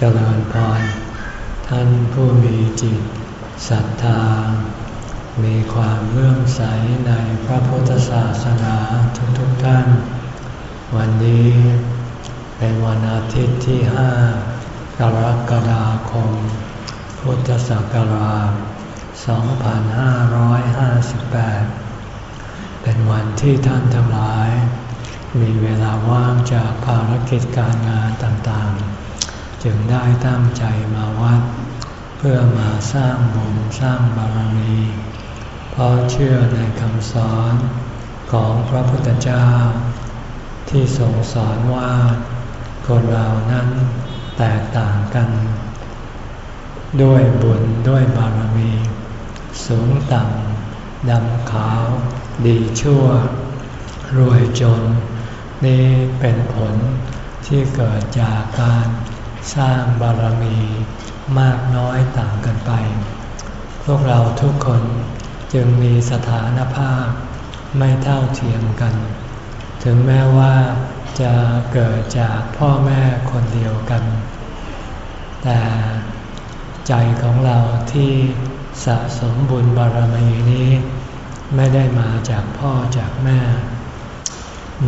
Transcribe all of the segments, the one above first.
เจริญพร ท่านผู้มีจิตศรัทธา มีความเลื่อมใสในพระพุทธศาสนาทุกๆทท่าน วันนี้เป็นวันอาทิตย์ที่ห้ากรกฎาคม พุทธศักราช 2558 เป็นวันที่ท่านทั้งหลาย มีเวลาว่างจากภารกิจการงานต่างๆ จึงได้ตั้งใจมาวัด เพื่อมาสร้างบุญสร้างบารมี เพราะเชื่อในคำสอนของพระพุทธเจ้า ที่ทรงสอนว่าคนเรานั้นแตกต่างกัน ด้วยบุญด้วยบารมี สูงต่ำดำขาว ดีชั่ว รวยจน นี่เป็นผลที่เกิดจากการ สร้างบารมีมากน้อยต่างกันไป พวกเราทุกคนจึงมีสถานภาพไม่เท่าเทียมกัน ถึงแม้ว่าจะเกิดจากพ่อแม่คนเดียวกัน แต่ใจของเราที่สะสมบุญบารมีนี้ ไม่ได้มาจากพ่อจากแม่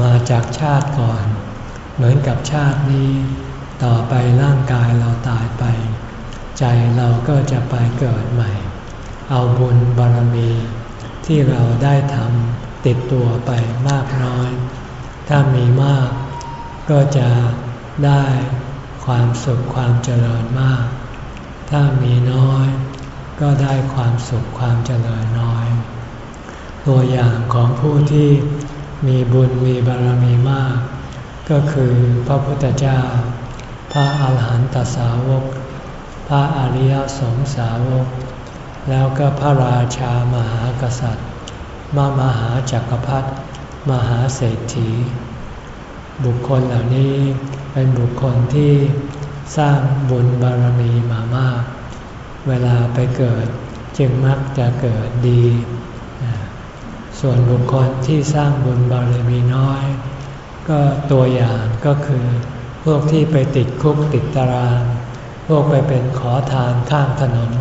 มาจากชาติก่อน เหมือนกับชาตินี้ ต่อไปร่างกายเราตายไป ใจเราก็จะไปเกิดใหม่ เอาบุญบารมีที่เราได้ทำติดตัวไปมากน้อย ถ้ามีมากก็จะได้ความสุขความเจริญมาก ถ้ามีน้อยก็ได้ความสุขความเจริญน้อย ตัวอย่างของผู้ที่มีบุญมีบารมีมาก ก็คือพระพุทธเจ้า พระอาหารหันตสาวก พระอริยสงสาวก แล้วก็พระราชามหากษัตริย์มามหาจักรพรรดิมหาเศรษฐี บุคคลเหล่านี้เป็นบุคคลที่สร้างบุญบารมีมามาก เวลาไปเกิดจึงมักจะเกิดดี ส่วนบุคคลที่สร้างบุญบารมีน้อย ก็ตัวอย่างก็คือ วกที่ไปติดคุกติดตาราง พวกไปเป็นขอทานข้างถนน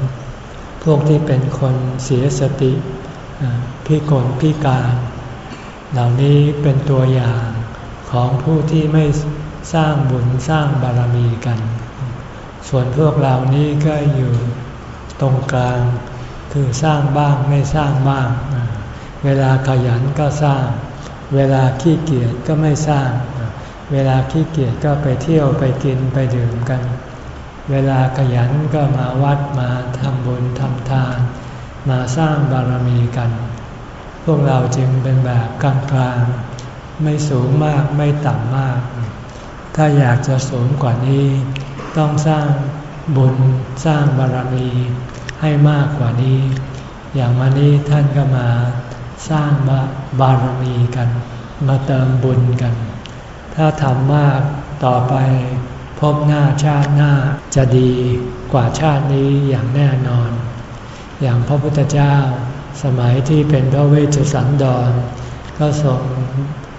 พวกที่เป็นคนเสียสติพิกลพิการ เหล่านี้เป็นตัวอย่างของผู้ที่ไม่สร้างบุญสร้างบารมีกัน ส่วนพวกเรานี้ก็อยู่ตรงกลาง คือสร้างบ้างไม่สร้างบ้าง เวลาขยันก็สร้าง เวลาขี้เกียจก็ไม่สร้าง เวลาขี้เกียจก็ไปเที่ยวไปกินไปดื่มกัน เวลาขยันก็มาวัดมาทำบุญทำทาน มาสร้างบารมีกัน พวกเราจึงเป็นแบบกลางๆไม่สูงมากไม่ต่ำมาก ถ้าอยากจะสูงกว่านี้ ต้องสร้างบุญสร้างบารมีให้มากกว่านี้ อย่างวันนี้ท่านก็มาสร้างบารมีกัน มาเติมบุญกัน ถ้าทำมากต่อไปพบหน้าชาติหน้าจะดีกว่าชาตินี้อย่างแน่นอน อย่างพระพุทธเจ้า สมัยที่เป็นพระเวชสันดร ก็ทรง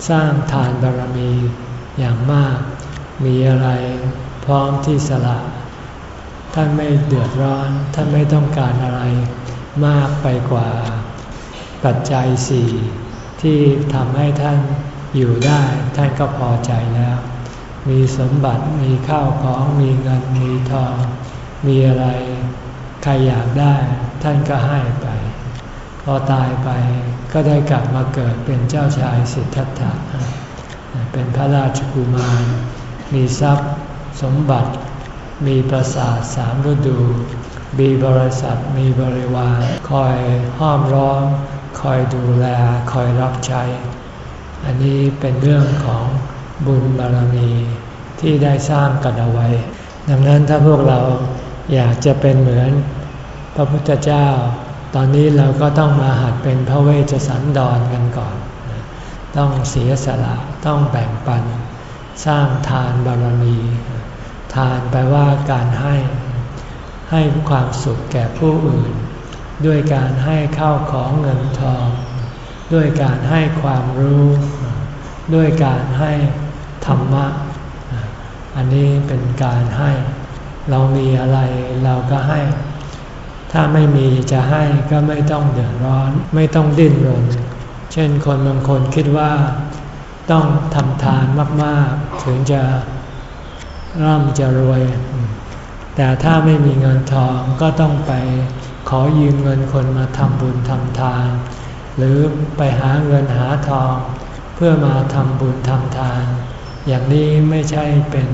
สร้างทานบารมีอย่างมาก มีอะไรพร้อมที่สละ ท่านไม่เดือดร้อน ท่านไม่ต้องการอะไรมากไปกว่าปัจจัยสี่ที่ทำให้ท่าน อยู่ได้ท่านก็พอใจแล้ว มีสมบัติมีข้าวของมีเงินมีทอง มีอะไรใครอยากได้ท่านก็ให้ไป พอตายไปก็ได้กลับมาเกิดเป็นเจ้าชายสิทธัตถะเป็นพระราชกุมาร มีทรัพย์สมบัติ มีประสาทสามฤดู มีบริษัทมีบริวาร คอยห้อมร้อม คอยดูแล คอยรับใช้ อันนี้เป็นเรื่องของบุญบารมีที่ได้สร้างกันเอาไว้ ดังนั้นถ้าพวกเราอยากจะเป็นเหมือนพระพุทธเจ้า ตอนนี้เราก็ต้องมาหัดเป็นพระเวชสันดรกันก่อน ต้องเสียสละต้องแบ่งปัน สร้างทานบารมี ทานแปลว่าการให้ ให้ความสุขแก่ผู้อื่น ด้วยการให้ข้าวของเงินทอง ด้วยการให้ความรู้ ด้วยการให้ธรรมะ อันนี้เป็นการให้ เรามีอะไรเราก็ให้ ถ้าไม่มีจะให้ก็ไม่ต้องเดือดร้อน ไม่ต้องดิ้นรน เช่นคนบางคนคิดว่าต้องทำทานมากๆ ถึงจะร่ำจะรวย แต่ถ้าไม่มีเงินทองก็ต้องไปขอยืมเงินคนมาทำบุญทำทาน หรือไปหาเงินหาทอง เพื่อมาทำบุญทำทาน อย่างนี้ไม่ใช่เป็น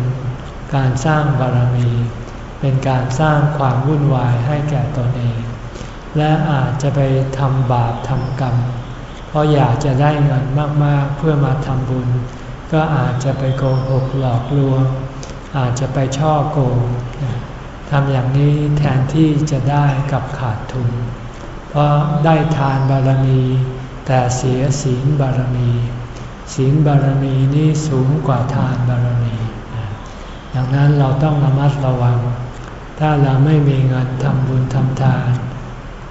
การสร้างบารมี เป็นการสร้างความวุ่นวายให้แก่ตนเอง และอาจจะไปทำบาปทำกรรม เพราะอยากจะได้เงินมากๆเพื่อมาทำบุญ ก็อาจจะไปโกหกหลอกลวง อาจจะไปช่อโกงทำอย่างนี้แทนที่จะได้กับขาดทุน เพราะได้ทานบารมี แต่เสียศีลบารมี ศีลบารมีนี่สูงกว่าทานบารมี ดังนั้นเราต้องระมัดระวัง ถ้าเราไม่มีเงินทำบุญทำทาน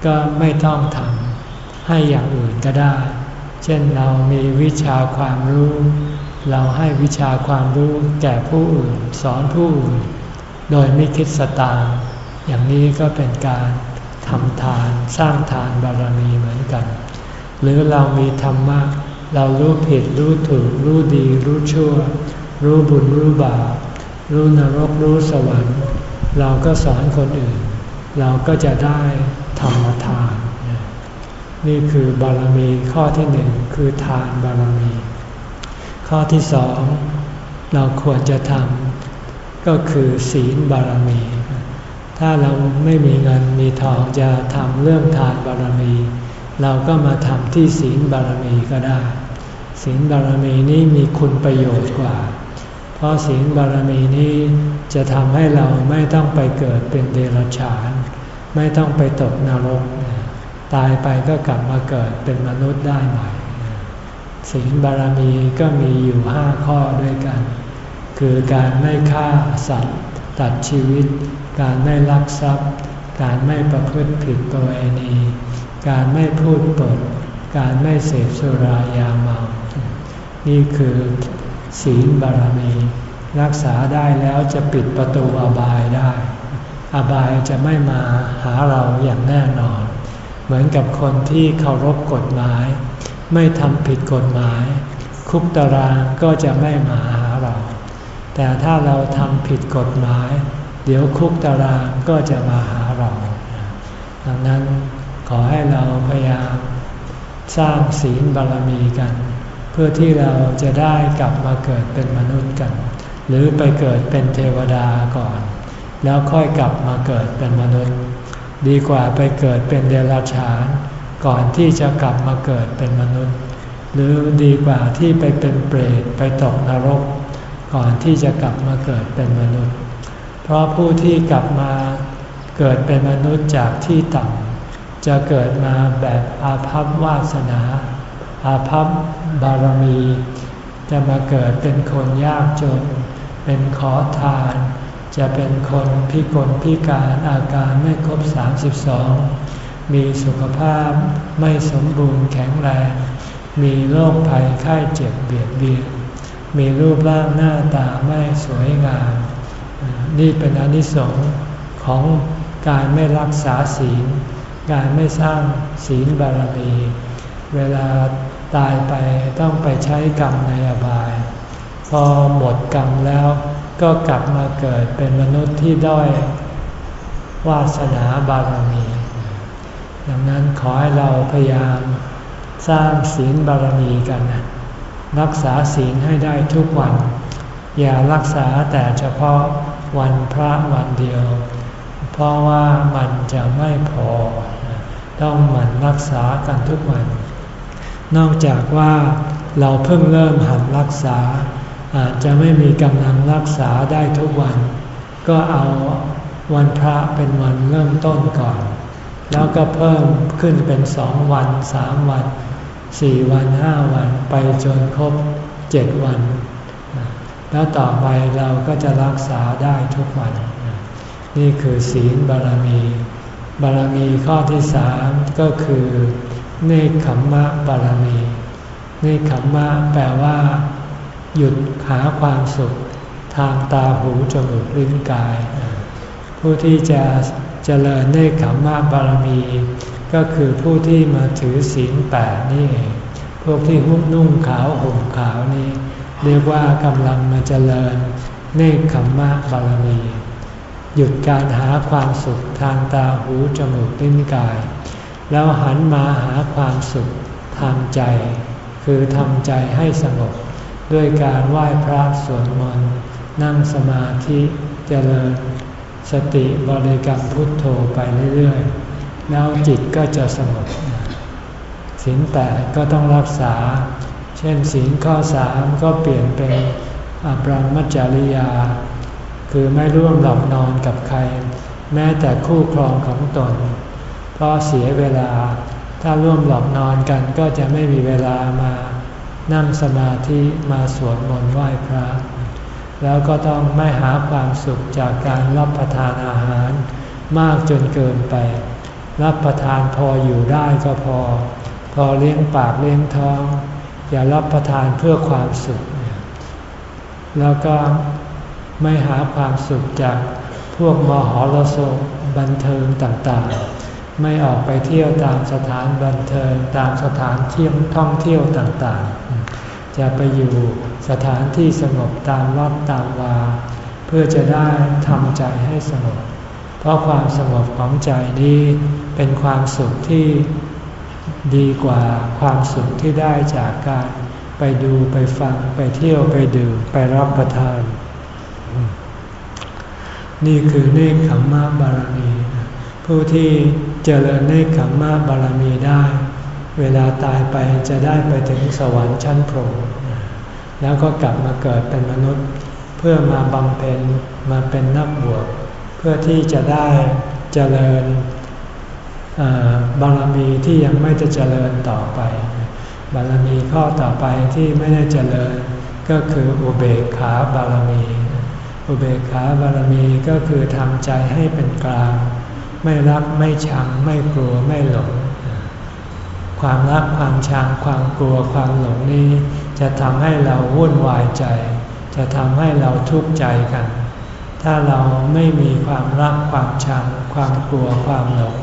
ก็ไม่ต้องทำให้อย่างอื่นก็ได้ เช่นเรามีวิชาความรู้ เราให้วิชาความรู้แก่ผู้อื่น สอนผู้อื่น โดยไม่คิดสตางค์อย่างนี้ก็เป็นการำทานสร้างทานบารมีเหมือนกัน หรือเรามีธรรมะเรารู้ผิดรู้ถูกรู้ดีรู้ชั่ว รู้บุญรู้บาปรู้นรกรู้สวรรค์ เราก็สอนคนอื่น เราก็จะได้ธรรมทาน นี่คือบารมีข้อที่หนึ่งคือทานบารมี ข้อที่สองเราควรจะทำก็คือศีลบารมี ถ้าเราไม่มีเงินมีทองจะทำเรื่องทานบารมี เราก็มาทำที่ศีลบารมีก็ได้ ศีลบารมีนี้มีคุณประโยชน์กว่า เพราะศีลบารมีนี้จะทำให้เราไม่ต้องไปเกิดเป็นเดรัจฉาน ไม่ต้องไปตกนรก ตายไปก็กลับมาเกิดเป็นมนุษย์ได้ใหม่ศีลบารมีก็มีอยู่ห้าข้อด้วยกัน คือการไม่ฆ่าสัตว์ตัดชีวิต การไม่ลักทรัพย์ การไม่ประพฤติผิดประเวณี การไม่พูดปด การไม่เสพสุรายาเมา นี่คือศีลบารมี รักษาได้แล้วจะปิดประตูอบายได้ อบายจะไม่มาหาเราอย่างแน่นอน เหมือนกับคนที่เคารพกฎหมาย ไม่ทำผิดกฎหมาย คุกตารางก็จะไม่มาหาเรา แต่ถ้าเราทำผิดกฎหมาย เดี๋ยวคุกตารางก็จะมาหาเรา ดังนั้นขอให้เราพยายามสร้างศีลบารมีกัน เพื่อที่เราจะได้กลับมาเกิดเป็นมนุษย์กัน หรือไปเกิดเป็นเทวดาก่อน แล้วค่อยกลับมาเกิดเป็นมนุษย์ ดีกว่าไปเกิดเป็นเดรัจฉาน ก่อนที่จะกลับมาเกิดเป็นมนุษย์ หรือดีกว่าที่ไปเป็นเปรตไปตกนรก ก่อนที่จะกลับมาเกิดเป็นมนุษย์ เพราะผู้ที่กลับมาเกิดเป็นมนุษย์จากที่ต่ำจะเกิดมาแบบอาภัพวาสนา อาภัพบารมี จะมาเกิดเป็นคนยากจน เป็นขอทาน จะเป็นคนพิกลพิการอาการไม่ครบ 32 มีสุขภาพไม่สมบูรณ์แข็งแรง มีโรคภัยไข้เจ็บเบียดเบียน มีรูปร่างหน้าตาไม่สวยงาม นี่เป็นอนิสงส์ของการไม่รักษาศีล การไม่สร้างศีลบารมี เวลาตายไปต้องไปใช้กรรมในอบาย พอหมดกรรมแล้วก็กลับมาเกิดเป็นมนุษย์ที่ด้อยวาสนาบารมี ดังนั้นขอให้เราพยายามสร้างศีลบารมีกันรักษาศีลให้ได้ทุกวัน อย่ารักษาแต่เฉพาะ วันพระวันเดียว เพราะว่ามันจะไม่พอ ต้องหมั่นรักษากันทุกวัน นอกจากว่าเราเพิ่งเริ่มหัดรักษา อาจจะไม่มีกำลังรักษาได้ทุกวัน ก็เอาวันพระเป็นวันเริ่มต้นก่อน แล้วก็เพิ่มขึ้นเป็นสองวันสามวันสี่วันห้าวันไปจนครบเจ็ดวัน แล้วต่อไปเราก็จะรักษาได้ทุกวัน นี่คือศีลบารมี บารมีข้อที่สามก็คือเนคขมมะบารมีเนคขมมะแปลว่า หยุดหาความสุข ทางตาหูจมูกลิ้นกาย ผู้ที่จะเจริญเนคขมมะบารมี ก็คือผู้ที่มาถือศีลแปดนี่เองพวกที่หุ้มนุ่งขาวห่มขาวนี่ เรียกว่ากำลังมาเจริญเนคขมมะบารมี หยุดการหาความสุขทางตาหูจมูกลิ้นกาย แล้วหันมาหาความสุขทางใจ คือทำใจให้สงบด้วยการไหว้พระสวดมนต์นั่งสมาธิเจริญ สติบริกรรมพุทโธไปเรื่อยๆ แล้วจิตก็จะสงบศีลแปดก็ต้องรักษา ช่นศีลข้อสามก็เปลี่ยนเป็นอบรมจริยา คือไม่ร่วมหลับนอนกับใคร แม้แต่คู่ครองของตน เพราะเสียเวลา ถ้าร่วมหลับนอนกันก็จะไม่มีเวลามา นั่งสมาธิมาสวดมนต์ไหว้พระ แล้วก็ต้องไม่หาความสุขจากการรับประทานอาหาร มากจนเกินไป รับประทานพออยู่ได้ก็พอ พอเลี้ยงปากเลี้ยงท้อง อย่ารับประทานเพื่อความสุข แล้วก็ไม่หาความสุขจากพวกมหรสพบันเทิงต่างๆ ไม่ออกไปเที่ยวตามสถานบันเทิงตามสถานเที่ยวท่องเที่ยวต่างๆ จะไปอยู่สถานที่สงบตามวัดตามวา เพื่อจะได้ทำใจให้สงบ เพราะความสงบของใจนี้เป็นความสุขที่ ดีกว่าความสุขที่ได้จากการไปดูไปฟังไปเที่ยวไปดื่มไปรับประทาน นี่คือเนคขมมะบารมี ผู้ที่เจริญเนคขมมะบารมีได้ เวลาตายไปจะได้ไปถึงสวรรค์ชั้นพรหมแล้วก็กลับมาเกิดเป็นมนุษย์ เพื่อมาบำเพ็ญมาเป็นนักบวชเพื่อที่จะได้เจริญ บารมีที่ยังไม่จะเจริญต่อไป บารมีข้อต่อไปที่ไม่ได้เจริญก็คืออุเบกขาบารมี อุเบกขาบารมีก็คือทำใจให้เป็นกลาง ไม่รักไม่ชัง ไม่กลัวไม่หลง ความรักความชังความกลัวความหลงนี้ จะทำให้เราวุ่นวายใจ จะทำให้เราทุกข์ใจกัน ถ้าเราไม่มีความรักความชัง ความกลัวความหลง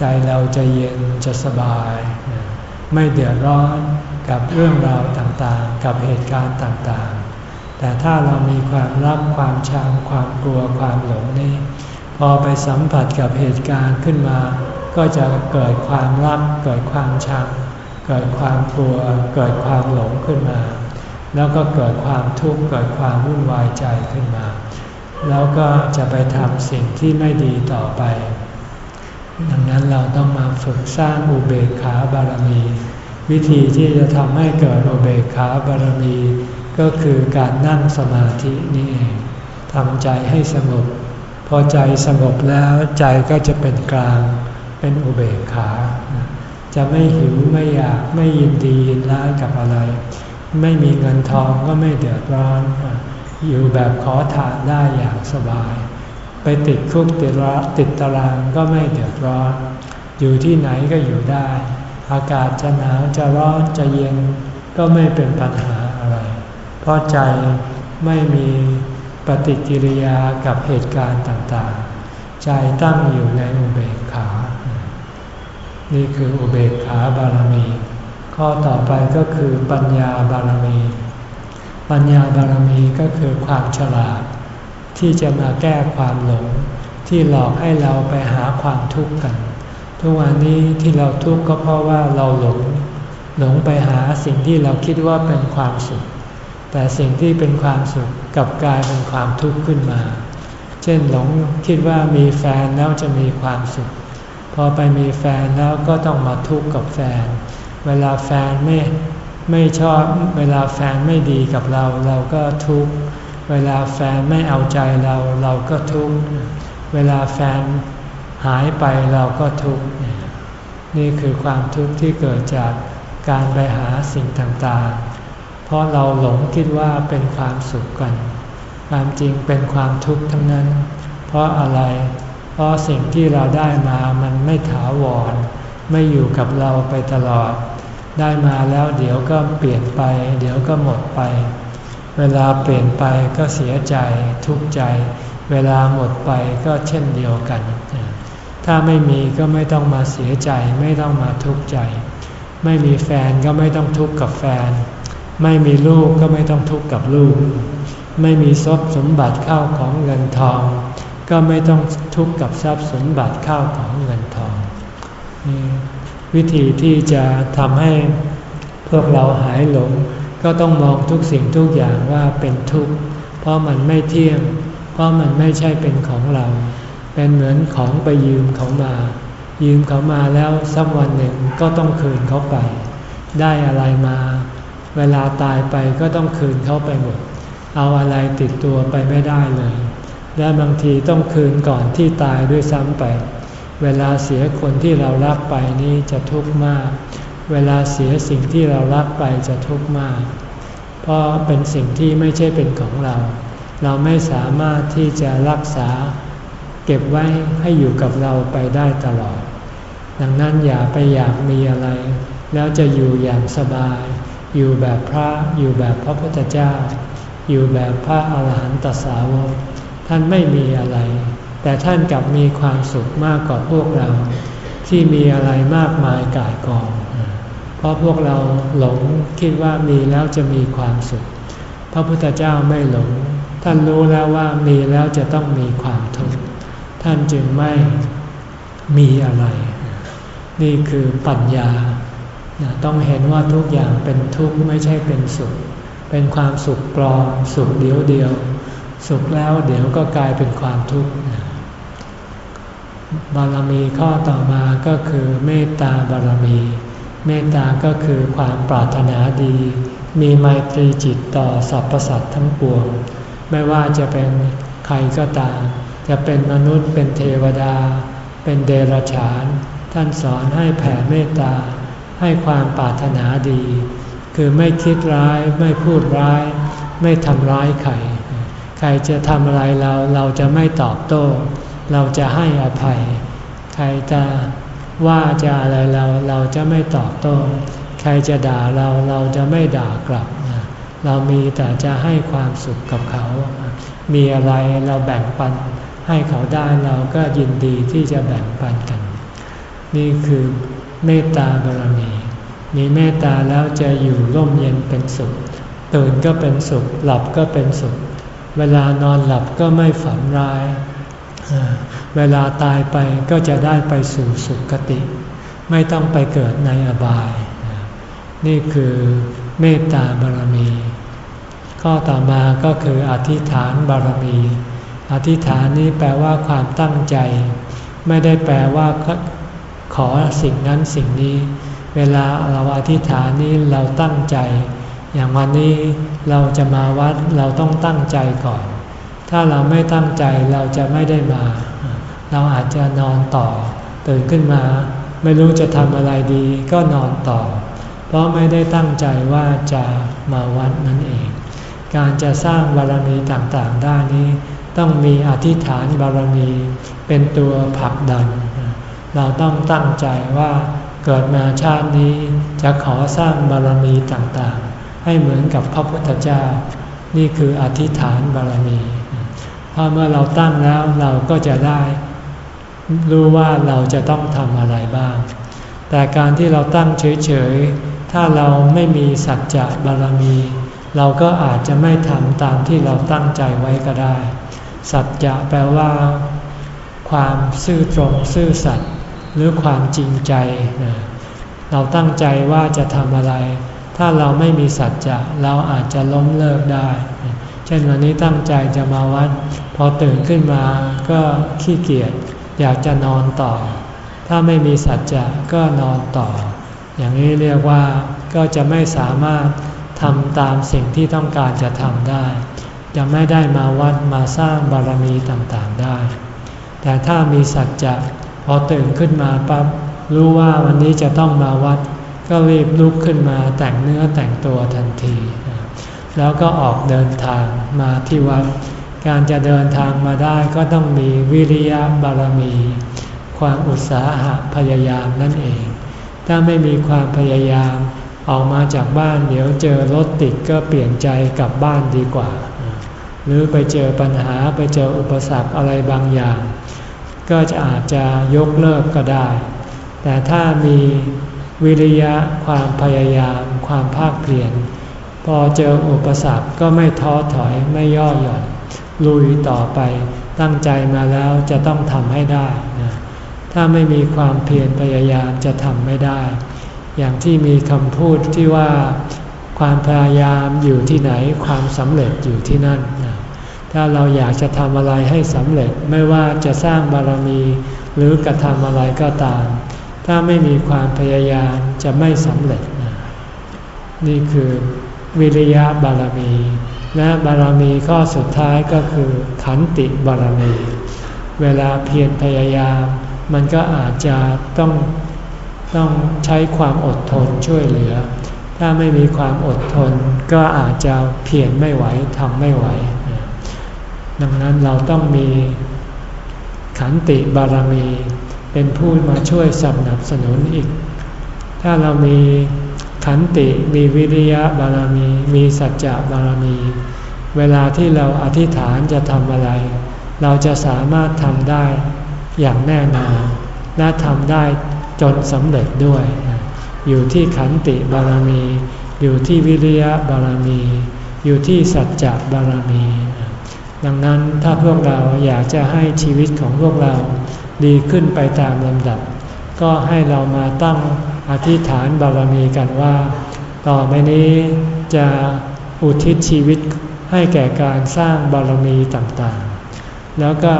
ใจเราจะเย็นจะสบาย ไม่เดือดร้อนกับเรื่องราวต่างๆ กับเหตุการณ์ต่างๆ แต่ถ้าเรามีความรักความชังความกลัวความหลงนี้ พอไปสัมผัสกับเหตุการณ์ขึ้นมา ก็จะเกิดความรักเกิดความชัง เกิดความกลัวเกิดความหลงขึ้นมา แล้วก็เกิดความทุกข์เกิดความวุ่นวายใจขึ้นมา แล้วก็จะไปทำสิ่งที่ไม่ดีต่อไป ดังนั้นเราต้องมาฝึกสร้างอุเบกขาบารมี วิธีที่จะทำให้เกิดอุเบกขาบารมี ก็คือการนั่งสมาธินี่เองทำใจให้สงบ พอใจสงบแล้วใจก็จะเป็นกลางเป็นอุเบกขา จะไม่หิวไม่อยากไม่ยินดียินร้ายกับอะไร ไม่มีเงินทองก็ไม่เดือดร้อน อยู่แบบขอทานได้อย่างสบาย ไปติดคุกติดระติดตารางก็ไม่เดือดร้อน อยู่ที่ไหนก็อยู่ได้ อากาศจะหนาวจะร้อนจะเย็นก็ไม่เป็นปัญหาอะไร เพราะใจไม่มีปฏิกิริยากับเหตุการณ์ต่างๆ ใจตั้งอยู่ในอุเบกขา นี่คืออุเบกขาบารมี ข้อต่อไปก็คือปัญญาบารมี ปัญญาบารมีก็คือความฉลาด ที่จะมาแก้ความหลง ที่หลอกให้เราไปหาความทุกข์กัน ทุกวันนี้ที่เราทุกข์ก็เพราะว่าเราหลง หลงไปหาสิ่งที่เราคิดว่าเป็นความสุข แต่สิ่งที่เป็นความสุขกับกลายเป็นความทุกข์ขึ้นมา เช่นหลงคิดว่ามีแฟนแล้วจะมีความสุข พอไปมีแฟนแล้วก็ต้องมาทุกข์กับแฟน เวลาแฟนไม่ไม่ชอบเวลาแฟนไม่ดีกับเราเราก็ทุกข์ เวลาแฟนไม่เอาใจเราเราก็ทุกข์ เวลาแฟนหายไปเราก็ทุกข์ นี่คือความทุกข์ที่เกิดจากการไปหาสิ่งต่างๆ เพราะเราหลงคิดว่าเป็นความสุขกัน ความจริงเป็นความทุกข์ทั้งนั้น เพราะอะไร เพราะสิ่งที่เราได้มามันไม่ถาวร ไม่อยู่กับเราไปตลอด ได้มาแล้วเดี๋ยวก็เปลี่ยนไป เดี๋ยวก็หมดไป เวลาเปลี่ยนไปก็เสียใจทุกข์ใจ เวลาหมดไปก็เช่นเดียวกัน ถ้าไม่มีก็ไม่ต้องมาเสียใจไม่ต้องมาทุกข์ใจ ไม่มีแฟนก็ไม่ต้องทุกข์กับแฟน ไม่มีลูกก็ไม่ต้องทุกข์กับลูก ไม่มีทรัพย์สมบัติเข้าของเงินทอง ก็ไม่ต้องทุกข์กับทรัพย์สมบัติเข้าของเงินทองวิธีที่จะทำให้พวกเราหายหลง ก็ต้องมองทุกสิ่งทุกอย่างว่าเป็นทุกข์ เพราะมันไม่เที่ยง เพราะมันไม่ใช่เป็นของเรา เป็นเหมือนของไปยืมเขามา ยืมเขามาแล้วสักวันหนึ่งก็ต้องคืนเขาไป ได้อะไรมา เวลาตายไปก็ต้องคืนเขาไปหมด เอาอะไรติดตัวไปไม่ได้เลย และบางทีต้องคืนก่อนที่ตายด้วยซ้ำไป เวลาเสียคนที่เรารักไปนี้จะทุกข์มาก เวลาเสียสิ่งที่เรารักไปจะทุกข์มาก เพราะเป็นสิ่งที่ไม่ใช่เป็นของเรา เราไม่สามารถที่จะรักษา เก็บไว้ให้อยู่กับเราไปได้ตลอด ดังนั้นอย่าไปอยากมีอะไร แล้วจะอยู่อย่างสบาย อยู่แบบพระ อยู่แบบพระพุทธเจ้า อยู่แบบพระอาหารหันตสาวก ท่านไม่มีอะไร แต่ท่านกลับมีความสุขมากกว่าพวกเรา ที่มีอะไรมากมายกายกอง เพราะพวกเราหลงคิดว่ามีแล้วจะมีความสุข พระพุทธเจ้าไม่หลง ท่านรู้แล้วว่ามีแล้วจะต้องมีความทุกข์ ท่านจึงไม่มีอะไร นี่คือปัญญา ต้องเห็นว่าทุกอย่างเป็นทุกข์ไม่ใช่เป็นสุข เป็นความสุขปลอมสุขเดียวเดียว สุขแล้วเดี๋ยวก็กลายเป็นความทุกข์บารมีข้อต่อมาก็คือเมตตาบารมี เมตตาก็คือความปรารถนาดี มีไมตรีจิตต่อสรรพสัตว์ทั้งปวง ไม่ว่าจะเป็นใครก็ตาม จะเป็นมนุษย์เป็นเทวดา เป็นเดรัจฉาน ท่านสอนให้แผ่เมตตา ให้ความปรารถนาดี คือไม่คิดร้ายไม่พูดร้าย ไม่ทำร้ายใคร ใครจะทำอะไรเราเราจะไม่ตอบโต้ เราจะให้อภัย ใครจะ ว่าจะอะไรเราเราจะไม่ตอบโต้ใครจะด่าเราเราจะไม่ด่ากลับ เรามีแต่จะให้ความสุขกับเขา มีอะไรเราแบ่งปันให้เขาได้เราก็ยินดีที่จะแบ่งปันกัน นี่คือเมตตาบารมีมีเมตตาแล้วจะอยู่ร่มเย็นเป็นสุข ตื่นก็เป็นสุข หลับก็เป็นสุข เวลานอนหลับก็ไม่ฝันร้าย เวลาตายไปก็จะได้ไปสู่สุคติ ไม่ต้องไปเกิดในอบาย นี่คือเมตตาบารมี ข้อต่อมาก็คืออธิษฐานบารมี อธิษฐานนี้แปลว่าความตั้งใจ ไม่ได้แปลว่าขอสิ่งนั้นสิ่งนี้ เวลาเราอธิษฐานนี้เราตั้งใจ อย่างวันนี้เราจะมาวัดเราต้องตั้งใจก่อน ถ้าเราไม่ตั้งใจเราจะไม่ได้มา เราอาจจะนอนต่อ ตื่นขึ้นมา ไม่รู้จะทำอะไรดีก็นอนต่อ เพราะไม่ได้ตั้งใจว่าจะมาวัดนั่นเอง การจะสร้างบารมีต่างๆได้นี้ ต้องมีอธิษฐานบารมีเป็นตัวผลักดัน เราต้องตั้งใจว่าเกิดมาชาตินี้จะขอสร้างบารมีต่างๆ ให้เหมือนกับพระพุทธเจ้า นี่คืออธิษฐานบารมี พอเมื่อเราตั้งแล้วเราก็จะได้ รู้ว่าเราจะต้องทำอะไรบ้าง แต่การที่เราตั้งเฉยๆ ถ้าเราไม่มีสัจจะบารมี เราก็อาจจะไม่ทำตามที่เราตั้งใจไว้ก็ได้ สัจจะแปลว่า ความซื่อตรงซื่อสัตย์หรือความจริงใจ เราตั้งใจว่าจะทำอะไร ถ้าเราไม่มีสัจจะเราอาจจะล้มเลิกได้ ช่นวันนี้ตั้งใจจะมาวัด พอตื่นขึ้นมาก็ขี้เกียจอยากจะนอนต่อ ถ้าไม่มีสัจจะก็นอนต่อ อย่างนี้เรียกว่าก็จะไม่สามารถทำตามสิ่งที่ต้องการจะทำได้ จะไม่ได้มาวัดมาสร้างบารมีต่างๆได้ แต่ถ้ามีสัจจะพอตื่นขึ้นมาปั๊บรู้ว่าวันนี้จะต้องมาวัด ก็รีบลุกขึ้นมาแต่งเนื้อแต่งตัวทันที แล้วก็ออกเดินทางมาที่วัด การจะเดินทางมาได้ก็ต้องมีวิริยะบารมี ความอุตสาหะพยายามนั่นเอง ถ้าไม่มีความพยายามออกมาจากบ้านเดี๋ยวเจอรถติดก็เปลี่ยนใจกลับบ้านดีกว่า หรือไปเจอปัญหาไปเจออุปสรรคอะไรบางอย่าง ก็จะอาจจะยกเลิกก็ได้ แต่ถ้ามีวิริยะความพยายาม ความภาคเพียร พอเจออุปสรรคก็ไม่ท้อถอยไม่ย่อหย่อนลุยต่อไปตั้งใจมาแล้วจะต้องทำให้ได้นะถ้าไม่มีความเพียรพยายามจะทำไม่ได้ อย่างที่มีคำพูดที่ว่าความพยายามอยู่ที่ไหนความสำเร็จอยู่ที่นั่นนะถ้าเราอยากจะทำอะไรให้สำเร็จไม่ว่าจะสร้างบารมีหรือกระทำอะไรก็ตาม ถ้าไม่มีความพยายามจะไม่สำเร็จนะนี่คือ วิริยะบารมี และบารมีข้อสุดท้ายก็คือขันติบารมี เวลาเพียรพยายาม มันก็อาจจะต้องต้องใช้ความอดทนช่วยเหลือ ถ้าไม่มีความอดทนก็อาจจะเพียรไม่ไหวทำไม่ไหว ดังนั้นเราต้องมีขันติบารมี เป็นผู้มาช่วยสนับสนุนอีก ถ้าเรามี ขันติมีวิริยะบารมี มีสัจจะบารมี เวลาที่เราอธิษฐานจะทำอะไร เราจะสามารถทำได้อย่างแน่นอนและทำได้จนสำเร็จด้วย อยู่ที่ขันติบารมี อยู่ที่วิริยะบารมี อยู่ที่สัจจะบารมี ดังนั้นถ้าพวกเราอยากจะให้ชีวิตของพวกเราดีขึ้นไปตามลำดับ ก็ให้เรามาตั้ง อธิษฐานบารมีกันว่า ต่อไปนี้จะอุทิศชีวิตให้แก่การสร้างบารมีต่างๆ แล้วก็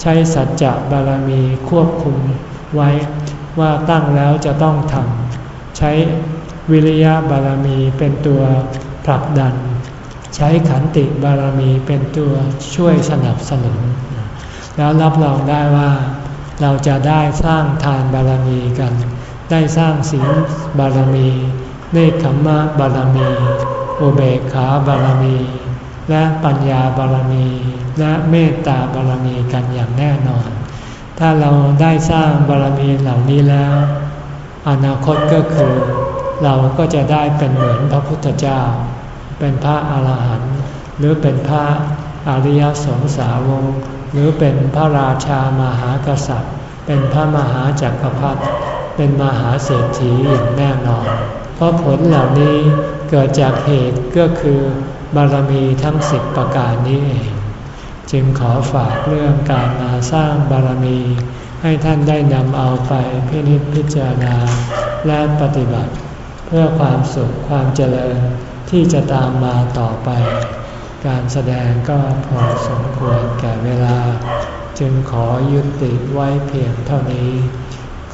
ใช้สัจจะบารมีควบคุมไว้ว่าตั้งแล้วจะต้องทำใช้วิริยะบารมีเป็นตัวผลักดัน ใช้ขันติบารมีเป็นตัวช่วยสนับสนุน แล้วรับรองได้ว่าเราจะได้สร้างทานบารมีกัน ได้สร้างศีลบารมีเนคขมมะบารมีอุเบกขาบารมี และปัญญาบารมีและเมตตาบารมีกันอย่างแน่นอน ถ้าเราได้สร้างบารมีเหล่านี้แล้ว อนาคตก็คือ เราก็จะได้เป็นเหมือนพระพุทธเจ้า เป็นพระอาหารหันต์หรือเป็นพระอริยสงสาวงหรือเป็นพระราชามหากษัตริย์ เป็นพระมหาจักรพรรดิ เป็นมหาเศรษฐีอย่างแน่นอน เพราะผลเหล่านี้เกิดจากเหตุก็คือบารมีทั้งสิบประการนี้เอง จึงขอฝากเรื่องการมาสร้างบารมี ให้ท่านได้นำเอาไปพินิจพิจารณาและปฏิบัติ เพื่อความสุขความเจริญที่จะตามมาต่อไป การแสดงก็พอสมควรแก่เวลา จึงขอยุติไว้เพียงเท่านี้